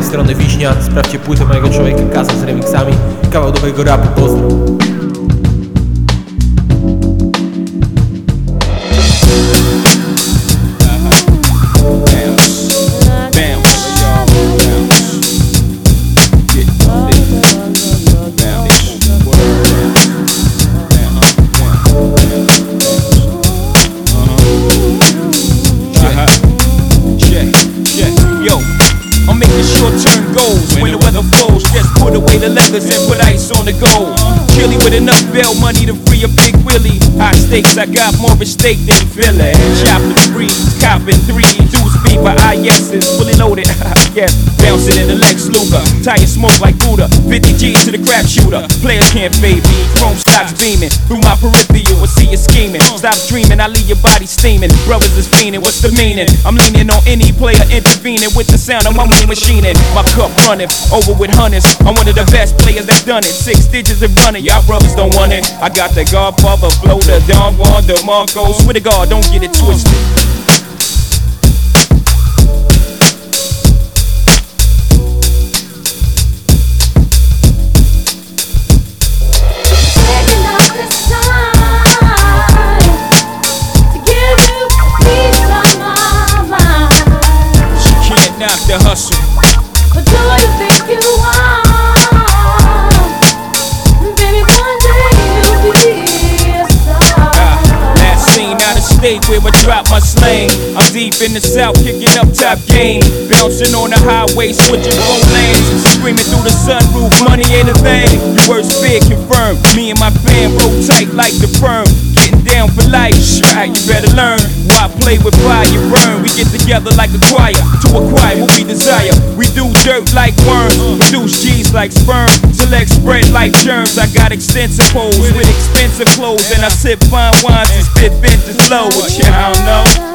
tej strony Wiśnia. Sprawdźcie płytę mojego człowieka Kasa z remixami. Kawał nowego rapu, pozdro short-term when the weather falls. Just put away the leathers and put ice on the gold. Chilly with enough bail money to free a big Willie. High stakes, I got more at stake than Philly. Chopping threes, copping threes. Deuce by IS's, fully loaded. yes, bouncing in the Lex Luger. Tire smoke like Buddha. 50 G's to the crap shooter. Players can't fade me. Chrome stocks beaming through my peripheral. I see you scheming. Stop dreaming, I leave your body steaming. Brothers is fiending, what's the meaning? I'm leaning on any player intervening with the sound of my moon machining. My cup running over with hundreds. I'm one of the best players that done it. Six digits and running, y'all brothers don't want it. I got the Godfather flow, the Don Juan, DeMarco. Swear to God, don't get it twisted. The hustle. But do you think you are? Baby, one day you'll be a star. Ah, Last seen out of state where I drop my slang. I'm deep in the south, kicking up top game. Bouncing on the highway, switching four lanes. Screaming through the sunroof, money ain't a thing. Your worst fear confirmed. Me and my fam roll tight like the firm. Getting down for life, try, you better learn. Why play with fire, burn? We get together like a choir to acquire what we desire. We do dirt like worms, produce G's like sperm. Select spread like germs. I got extensive hoes with expensive clothes, and I sip fine wines and spit vintage flow. What you don't know?